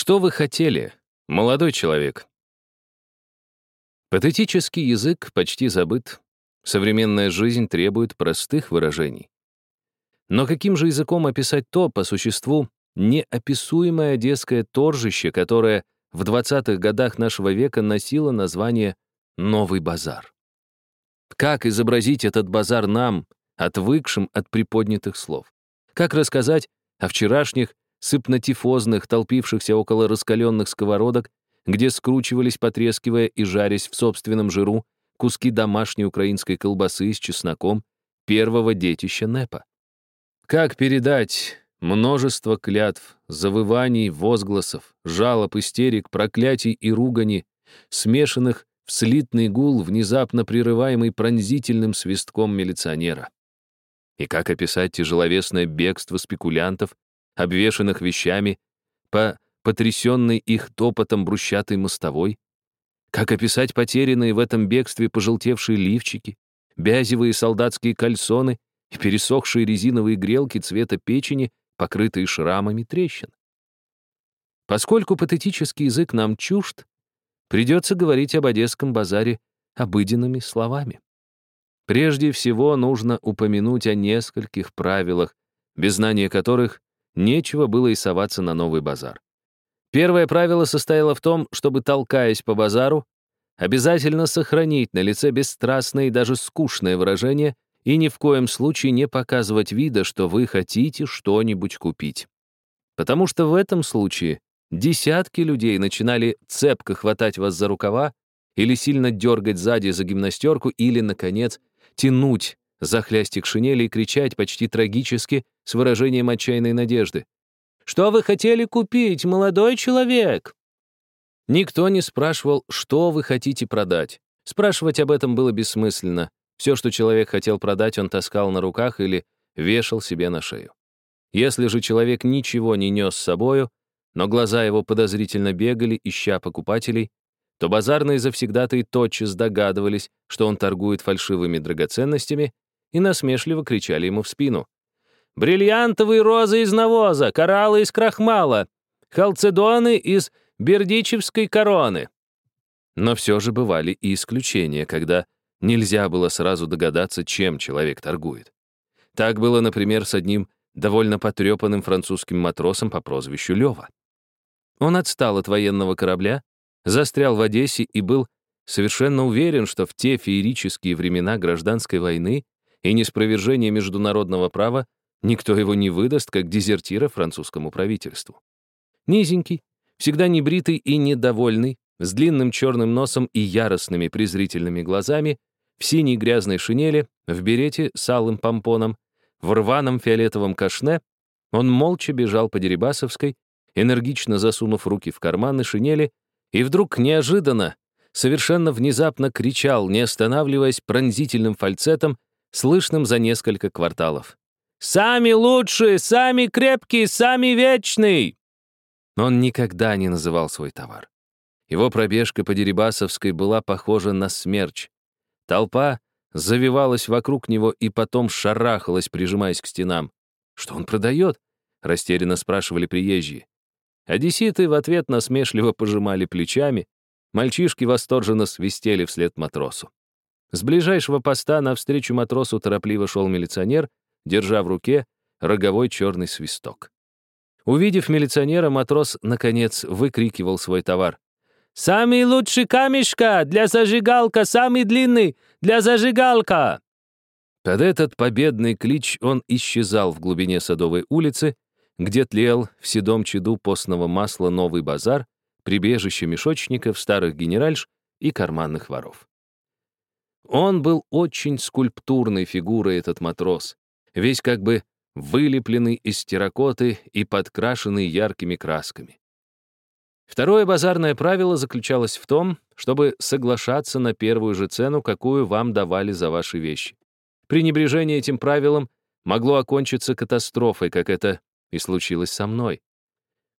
Что вы хотели, молодой человек? Патетический язык почти забыт. Современная жизнь требует простых выражений. Но каким же языком описать то, по существу, неописуемое одесское торжище, которое в 20-х годах нашего века носило название «Новый базар»? Как изобразить этот базар нам, отвыкшим от приподнятых слов? Как рассказать о вчерашних сыпнотифозных, толпившихся около раскаленных сковородок, где скручивались, потрескивая и жарясь в собственном жиру, куски домашней украинской колбасы с чесноком первого детища НЭПа? Как передать множество клятв, завываний, возгласов, жалоб, истерик, проклятий и ругани, смешанных в слитный гул, внезапно прерываемый пронзительным свистком милиционера? И как описать тяжеловесное бегство спекулянтов, обвешанных вещами, по потрясенной их топотом брусчатой мостовой? Как описать потерянные в этом бегстве пожелтевшие лифчики, бязевые солдатские кальсоны и пересохшие резиновые грелки цвета печени, покрытые шрамами трещин? Поскольку патетический язык нам чужд, придется говорить об Одесском базаре обыденными словами. Прежде всего нужно упомянуть о нескольких правилах, без знания которых нечего было и соваться на новый базар. Первое правило состояло в том, чтобы, толкаясь по базару, обязательно сохранить на лице бесстрастное и даже скучное выражение и ни в коем случае не показывать вида, что вы хотите что-нибудь купить. Потому что в этом случае десятки людей начинали цепко хватать вас за рукава или сильно дергать сзади за гимнастерку или, наконец, тянуть за хлястик шинели и кричать почти трагически с выражением отчаянной надежды. «Что вы хотели купить, молодой человек?» Никто не спрашивал, что вы хотите продать. Спрашивать об этом было бессмысленно. Все, что человек хотел продать, он таскал на руках или вешал себе на шею. Если же человек ничего не нес с собою, но глаза его подозрительно бегали, ища покупателей, то базарные завсегдатые тотчас догадывались, что он торгует фальшивыми драгоценностями, и насмешливо кричали ему в спину. «Бриллиантовые розы из навоза, кораллы из крахмала, халцедоны из бердичевской короны». Но все же бывали и исключения, когда нельзя было сразу догадаться, чем человек торгует. Так было, например, с одним довольно потрепанным французским матросом по прозвищу Лева. Он отстал от военного корабля, застрял в Одессе и был совершенно уверен, что в те феерические времена гражданской войны и неспровержения международного права никто его не выдаст как дезертира французскому правительству. Низенький, всегда небритый и недовольный, с длинным черным носом и яростными презрительными глазами, в синей грязной шинели, в берете с алым помпоном, в рваном фиолетовом кашне, он молча бежал по Дерибасовской, энергично засунув руки в карманы шинели и вдруг неожиданно, совершенно внезапно кричал, не останавливаясь пронзительным фальцетом, слышным за несколько кварталов. «Сами лучшие, сами крепкие, сами вечный!» Он никогда не называл свой товар. Его пробежка по Дерибасовской была похожа на смерч. Толпа завивалась вокруг него и потом шарахалась, прижимаясь к стенам. «Что он продает?» — растерянно спрашивали приезжие. Одесситы в ответ насмешливо пожимали плечами, мальчишки восторженно свистели вслед матросу. С ближайшего поста навстречу матросу торопливо шел милиционер, держа в руке роговой черный свисток. Увидев милиционера, матрос, наконец, выкрикивал свой товар. «Самый лучший камешка! Для зажигалка! Самый длинный! Для зажигалка!» Под этот победный клич он исчезал в глубине Садовой улицы, где тлел в седом чаду постного масла новый базар, прибежище мешочников, старых генеральш и карманных воров. Он был очень скульптурной фигурой, этот матрос, весь как бы вылепленный из терракоты и подкрашенный яркими красками. Второе базарное правило заключалось в том, чтобы соглашаться на первую же цену, какую вам давали за ваши вещи. Пренебрежение этим правилом могло окончиться катастрофой, как это и случилось со мной.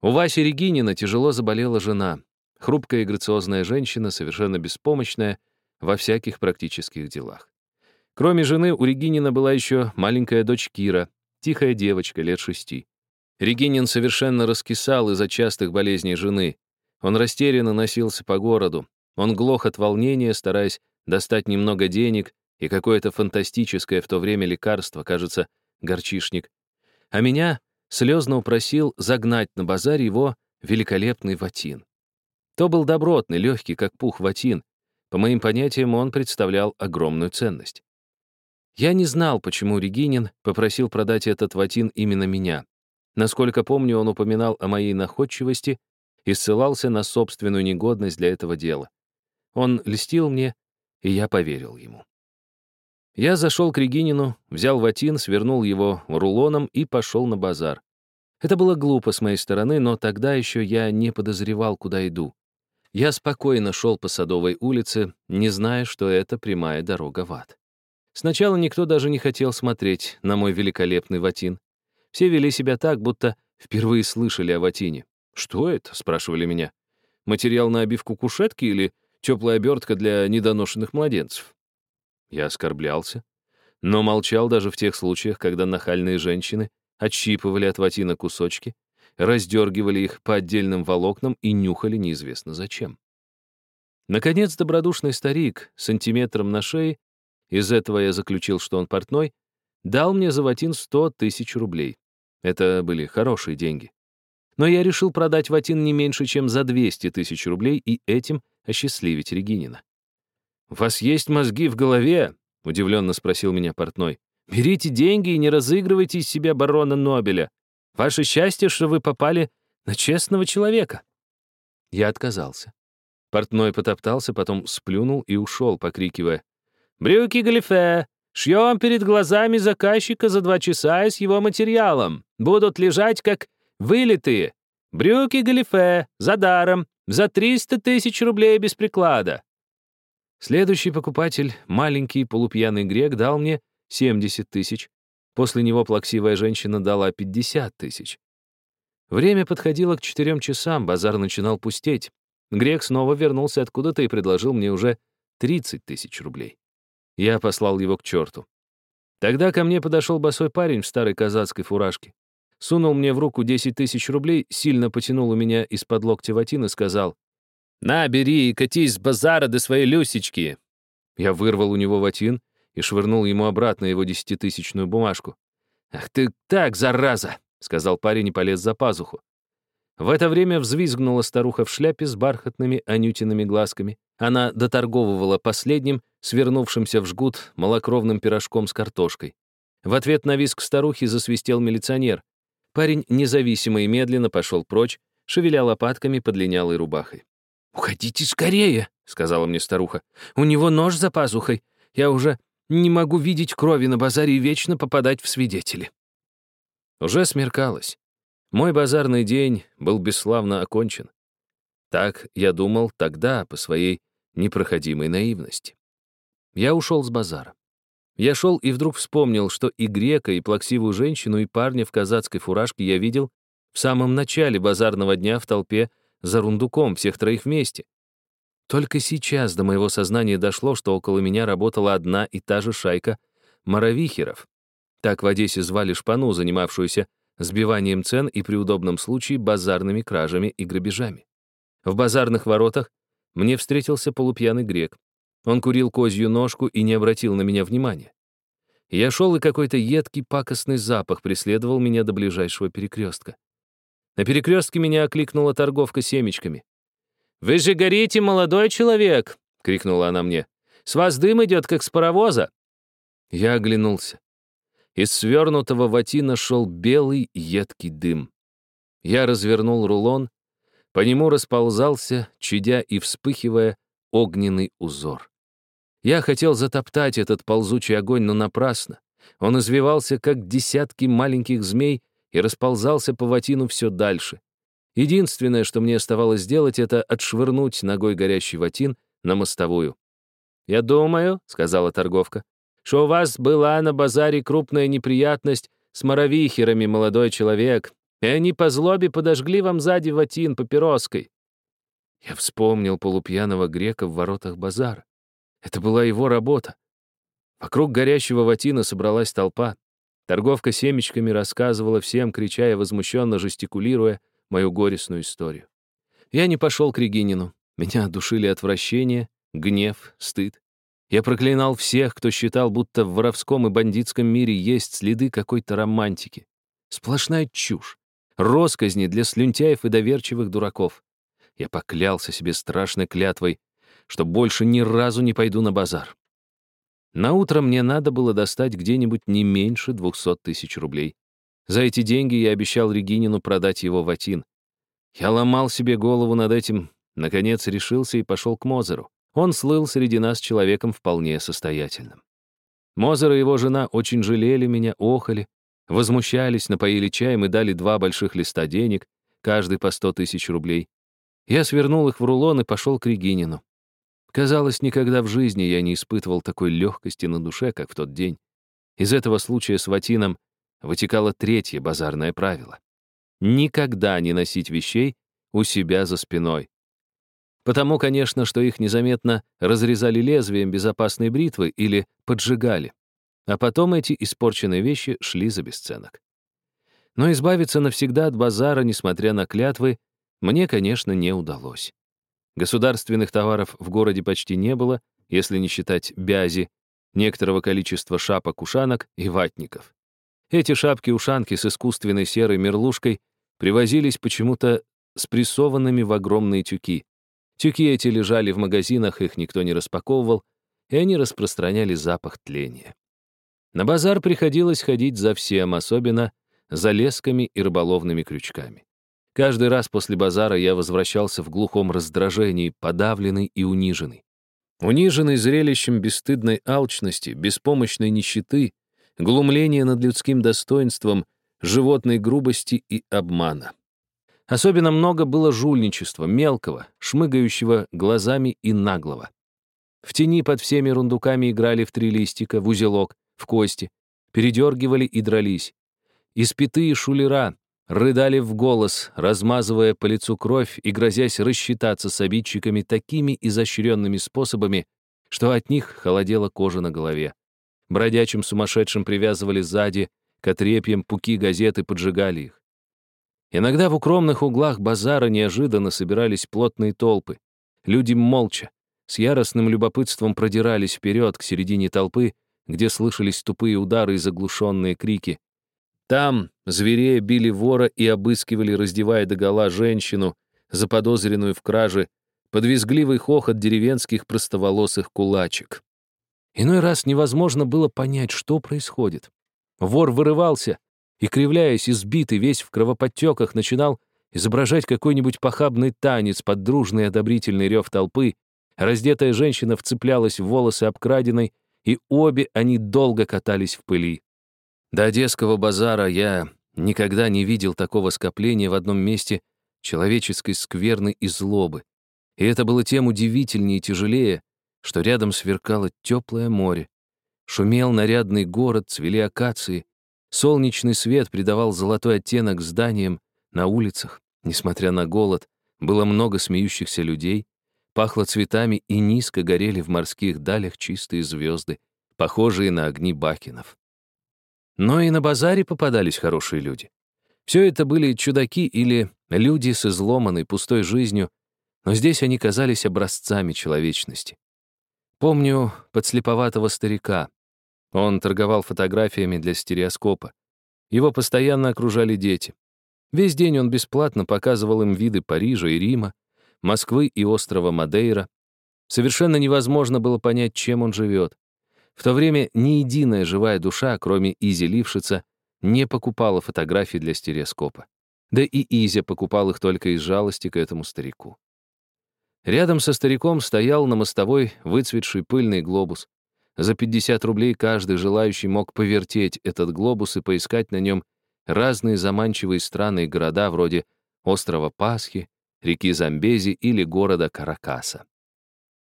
У Васи Регинина тяжело заболела жена. Хрупкая и грациозная женщина, совершенно беспомощная во всяких практических делах. Кроме жены, у Регинина была еще маленькая дочь Кира, тихая девочка лет шести. Регинин совершенно раскисал из-за частых болезней жены. Он растерянно носился по городу. Он глох от волнения, стараясь достать немного денег и какое-то фантастическое в то время лекарство, кажется, горчишник. А меня слезно упросил загнать на базар его великолепный ватин. То был добротный, легкий, как пух ватин. По моим понятиям, он представлял огромную ценность. Я не знал, почему Регинин попросил продать этот ватин именно меня. Насколько помню, он упоминал о моей находчивости и ссылался на собственную негодность для этого дела. Он льстил мне, и я поверил ему. Я зашел к Регинину, взял ватин, свернул его рулоном и пошел на базар. Это было глупо с моей стороны, но тогда еще я не подозревал, куда иду. Я спокойно шел по Садовой улице, не зная, что это прямая дорога в ад. Сначала никто даже не хотел смотреть на мой великолепный ватин. Все вели себя так, будто впервые слышали о ватине. «Что это?» — спрашивали меня. «Материал на обивку кушетки или теплая обертка для недоношенных младенцев?» Я оскорблялся, но молчал даже в тех случаях, когда нахальные женщины отщипывали от ватина кусочки, раздергивали их по отдельным волокнам и нюхали неизвестно зачем. Наконец, добродушный старик сантиметром на шее, из этого я заключил, что он портной, дал мне за ватин 100 тысяч рублей. Это были хорошие деньги. Но я решил продать ватин не меньше, чем за 200 тысяч рублей и этим осчастливить Регинина. «У вас есть мозги в голове?» — удивленно спросил меня портной. «Берите деньги и не разыгрывайте из себя барона Нобеля. Ваше счастье, что вы попали на честного человека». Я отказался. Портной потоптался, потом сплюнул и ушел, покрикивая. «Брюки галифе! Шьем перед глазами заказчика за два часа с его материалом. Будут лежать как вылитые. Брюки галифе, за даром, за 300 тысяч рублей без приклада». Следующий покупатель, маленький полупьяный грек, дал мне 70 тысяч. После него плаксивая женщина дала 50 тысяч. Время подходило к четырем часам, базар начинал пустеть. Грек снова вернулся откуда-то и предложил мне уже 30 тысяч рублей. Я послал его к черту. Тогда ко мне подошел босой парень в старой казацкой фуражке. Сунул мне в руку 10 тысяч рублей, сильно потянул у меня из-под локтя ватин и сказал, «На, бери и катись с базара до своей Люсечки!» Я вырвал у него ватин и швырнул ему обратно его десятитысячную бумажку. «Ах ты так, зараза!» — сказал парень и полез за пазуху. В это время взвизгнула старуха в шляпе с бархатными анютиными глазками. Она доторговывала последним, свернувшимся в жгут, малокровным пирожком с картошкой. В ответ на визг старухи засвистел милиционер. Парень независимо и медленно пошел прочь, шевеля лопатками под линялой рубахой. «Уходите скорее», — сказала мне старуха. «У него нож за пазухой. Я уже не могу видеть крови на базаре и вечно попадать в свидетели». Уже смеркалось. Мой базарный день был бесславно окончен. Так я думал тогда по своей непроходимой наивности. Я ушел с базара. Я шел и вдруг вспомнил, что и грека, и плаксивую женщину, и парня в казацкой фуражке я видел в самом начале базарного дня в толпе за рундуком, всех троих вместе. Только сейчас до моего сознания дошло, что около меня работала одна и та же шайка маровихеров. Так в Одессе звали шпану, занимавшуюся сбиванием цен и при удобном случае базарными кражами и грабежами. В базарных воротах мне встретился полупьяный грек. Он курил козью ножку и не обратил на меня внимания. Я шел, и какой-то едкий пакостный запах преследовал меня до ближайшего перекрестка. На перекрестке меня окликнула торговка семечками. «Вы же горите, молодой человек!» — крикнула она мне. «С вас дым идет, как с паровоза!» Я оглянулся. Из свернутого ватина шел белый едкий дым. Я развернул рулон, по нему расползался, чадя и вспыхивая, огненный узор. Я хотел затоптать этот ползучий огонь, но напрасно. Он извивался, как десятки маленьких змей, и расползался по ватину все дальше. Единственное, что мне оставалось сделать, это отшвырнуть ногой горящий ватин на мостовую. «Я думаю», — сказала торговка, «что у вас была на базаре крупная неприятность с моровихерами, молодой человек, и они по злобе подожгли вам сзади ватин папироской». Я вспомнил полупьяного грека в воротах базара. Это была его работа. Вокруг горящего ватина собралась толпа. Торговка семечками рассказывала всем, крича и возмущенно жестикулируя, мою горестную историю. Я не пошел к Регинину. Меня душили отвращение, гнев, стыд. Я проклинал всех, кто считал, будто в воровском и бандитском мире есть следы какой-то романтики. Сплошная чушь. Росказни для слюнтяев и доверчивых дураков. Я поклялся себе страшной клятвой, что больше ни разу не пойду на базар. На утро мне надо было достать где-нибудь не меньше 200 тысяч рублей. За эти деньги я обещал Регинину продать его в Атин. Я ломал себе голову над этим, наконец решился и пошел к Мозеру. Он слыл среди нас человеком вполне состоятельным. Мозер и его жена очень жалели меня, охали, возмущались, напоили чаем и дали два больших листа денег, каждый по сто тысяч рублей. Я свернул их в рулон и пошел к Регинину. Казалось, никогда в жизни я не испытывал такой легкости на душе, как в тот день. Из этого случая с Ватином вытекало третье базарное правило. Никогда не носить вещей у себя за спиной. Потому, конечно, что их незаметно разрезали лезвием безопасной бритвы или поджигали. А потом эти испорченные вещи шли за бесценок. Но избавиться навсегда от базара, несмотря на клятвы, мне, конечно, не удалось. Государственных товаров в городе почти не было, если не считать бязи, некоторого количества шапок-ушанок и ватников. Эти шапки-ушанки с искусственной серой мерлушкой привозились почему-то спрессованными в огромные тюки. Тюки эти лежали в магазинах, их никто не распаковывал, и они распространяли запах тления. На базар приходилось ходить за всем, особенно за лесками и рыболовными крючками. Каждый раз после базара я возвращался в глухом раздражении, подавленный и униженный. Униженный зрелищем бесстыдной алчности, беспомощной нищеты, глумления над людским достоинством, животной грубости и обмана. Особенно много было жульничества, мелкого, шмыгающего глазами и наглого. В тени под всеми рундуками играли в три листика, в узелок, в кости, передергивали и дрались. Испитые шулера, рыдали в голос, размазывая по лицу кровь и грозясь рассчитаться с обидчиками такими изощренными способами, что от них холодела кожа на голове. Бродячим сумасшедшим привязывали сзади, к отрепьям пуки газеты поджигали их. Иногда в укромных углах базара неожиданно собирались плотные толпы. Люди молча, с яростным любопытством продирались вперед к середине толпы, где слышались тупые удары и заглушенные крики. Там зверея били вора и обыскивали, раздевая догола женщину, заподозренную в краже, подвизгливый хохот деревенских простоволосых кулачек. Иной раз невозможно было понять, что происходит. Вор вырывался и, кривляясь, избитый, весь в кровоподтеках, начинал изображать какой-нибудь похабный танец под дружный одобрительный рев толпы, раздетая женщина вцеплялась в волосы обкраденной, и обе они долго катались в пыли. До Одесского базара я никогда не видел такого скопления в одном месте человеческой скверны и злобы. И это было тем удивительнее и тяжелее, что рядом сверкало теплое море. Шумел нарядный город, цвели акации. Солнечный свет придавал золотой оттенок зданиям на улицах. Несмотря на голод, было много смеющихся людей, пахло цветами и низко горели в морских далях чистые звезды, похожие на огни бакенов. Но и на базаре попадались хорошие люди. Все это были чудаки или люди с изломанной пустой жизнью, но здесь они казались образцами человечности. Помню подслеповатого старика. Он торговал фотографиями для стереоскопа. Его постоянно окружали дети. Весь день он бесплатно показывал им виды Парижа и Рима, Москвы и острова Мадейра. Совершенно невозможно было понять, чем он живет. В то время ни единая живая душа, кроме Изи Лившица, не покупала фотографии для стереоскопа. Да и Изя покупал их только из жалости к этому старику. Рядом со стариком стоял на мостовой выцветший пыльный глобус. За 50 рублей каждый желающий мог повертеть этот глобус и поискать на нем разные заманчивые страны и города вроде острова Пасхи, реки Замбези или города Каракаса.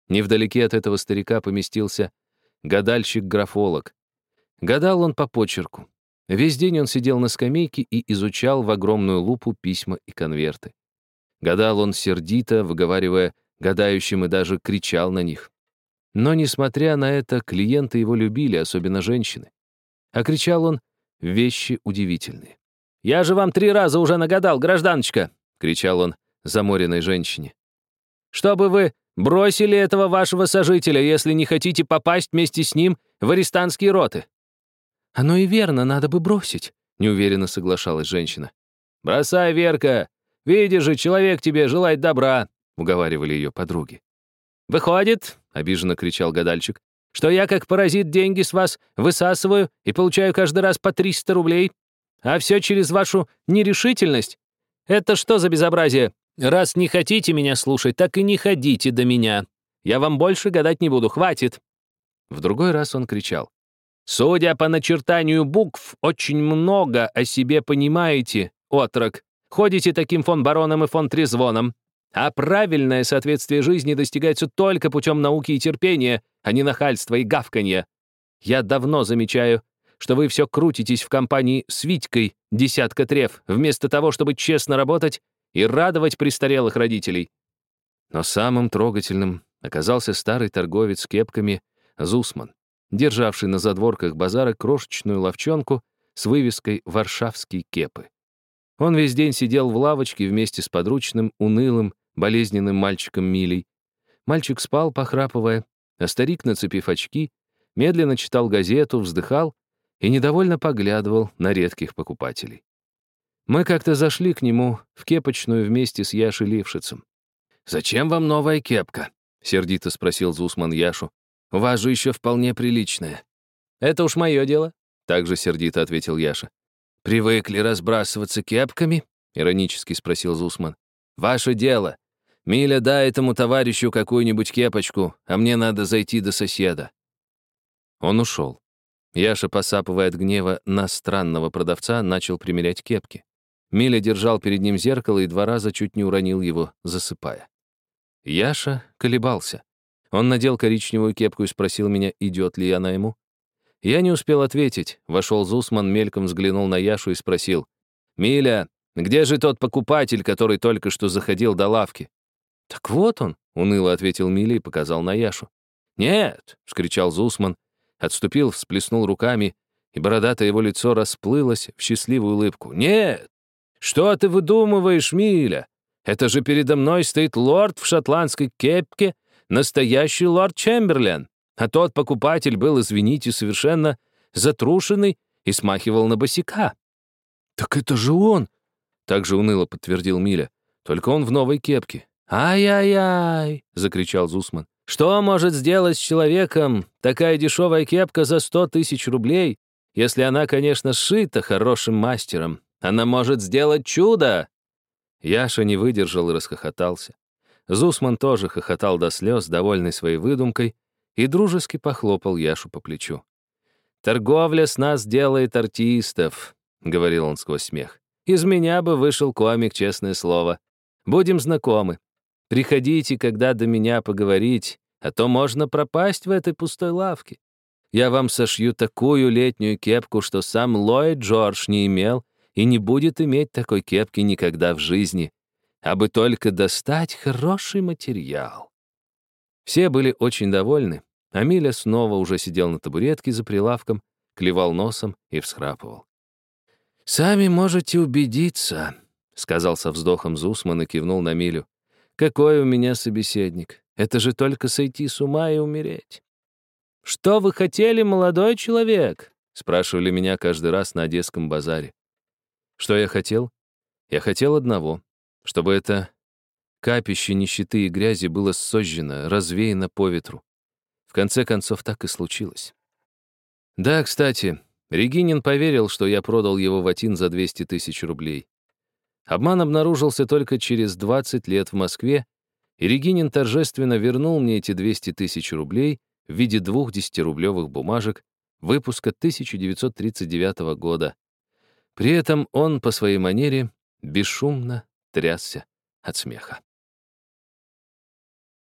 Невдалеке от этого старика поместился гадальщик-графолог. Гадал он по почерку. Весь день он сидел на скамейке и изучал в огромную лупу письма и конверты. Гадал он сердито, выговаривая гадающим и даже кричал на них. Но, несмотря на это, клиенты его любили, особенно женщины. А кричал он вещи удивительные. «Я же вам три раза уже нагадал, гражданочка!» — кричал он заморенной женщине. «Чтобы вы бросили этого вашего сожителя, если не хотите попасть вместе с ним в арестантские роты». «Оно и верно, надо бы бросить», — неуверенно соглашалась женщина. «Бросай, Верка! Видишь же, человек тебе желает добра!» — уговаривали ее подруги. «Выходит», — обиженно кричал гадальчик, «что я как паразит деньги с вас высасываю и получаю каждый раз по 300 рублей, а все через вашу нерешительность. Это что за безобразие? Раз не хотите меня слушать, так и не ходите до меня. Я вам больше гадать не буду, хватит». В другой раз он кричал. «Судя по начертанию букв, очень много о себе понимаете, отрок. Ходите таким фон бароном и фон трезвоном. А правильное соответствие жизни достигается только путем науки и терпения, а не нахальства и гавканья. Я давно замечаю, что вы все крутитесь в компании с Витькой, десятка треф, вместо того, чтобы честно работать и радовать престарелых родителей. Но самым трогательным оказался старый торговец с кепками Зусман, державший на задворках базара крошечную ловчонку с вывеской «Варшавские кепы». Он весь день сидел в лавочке вместе с подручным, унылым, болезненным мальчиком Милей. Мальчик спал, похрапывая, а старик, нацепив очки, медленно читал газету, вздыхал и недовольно поглядывал на редких покупателей. Мы как-то зашли к нему в кепочную вместе с Яшей Лившицем. «Зачем вам новая кепка?» — сердито спросил Зусман Яшу. «У вас же еще вполне приличная». «Это уж мое дело», — также сердито ответил Яша. «Привыкли разбрасываться кепками?» — иронически спросил Зусман. «Ваше дело. Миля, дай этому товарищу какую-нибудь кепочку, а мне надо зайти до соседа». Он ушел. Яша, посапывая от гнева на странного продавца, начал примерять кепки. Миля держал перед ним зеркало и два раза чуть не уронил его, засыпая. Яша колебался. Он надел коричневую кепку и спросил меня, идет ли она ему. Я не успел ответить. Вошел Зусман, мельком взглянул на Яшу и спросил. «Миля, где же тот покупатель, который только что заходил до лавки?» «Так вот он», — уныло ответил Миля и показал на Яшу. «Нет!» — вскричал Зусман, отступил, всплеснул руками, и бородатое его лицо расплылось в счастливую улыбку. «Нет! Что ты выдумываешь, Миля? Это же передо мной стоит лорд в шотландской кепке, настоящий лорд Чемберлен, а тот покупатель был, извините, совершенно затрушенный и смахивал на босика». «Так это же он!» — также уныло подтвердил Миля. «Только он в новой кепке. «Ай-яй-яй!» — закричал Зусман. «Что может сделать с человеком такая дешевая кепка за сто тысяч рублей, если она, конечно, сшита хорошим мастером? Она может сделать чудо!» Яша не выдержал и расхохотался. Зусман тоже хохотал до слез, довольный своей выдумкой, и дружески похлопал Яшу по плечу. «Торговля с нас делает артистов», — говорил он сквозь смех. «Из меня бы вышел комик, честное слово. Будем знакомы. Приходите, когда до меня поговорить, а то можно пропасть в этой пустой лавке. Я вам сошью такую летнюю кепку, что сам Ллойд Джордж не имел и не будет иметь такой кепки никогда в жизни, а бы только достать хороший материал. Все были очень довольны, а Миля снова уже сидел на табуретке за прилавком, клевал носом и всхрапывал. «Сами можете убедиться», — сказал со вздохом Зусман и кивнул на Милю. Какой у меня собеседник? Это же только сойти с ума и умереть. «Что вы хотели, молодой человек?» — спрашивали меня каждый раз на Одесском базаре. Что я хотел? Я хотел одного, чтобы это капище нищеты и грязи было сожжено, развеяно по ветру. Конце концов, так и случилось. Да, кстати, Регинин поверил, что я продал его ватин за 200 тысяч рублей. Обман обнаружился только через 20 лет в Москве, и Регинин торжественно вернул мне эти 200 тысяч рублей в виде двух десятирублевых бумажек выпуска 1939 года. При этом он по своей манере бесшумно трясся от смеха.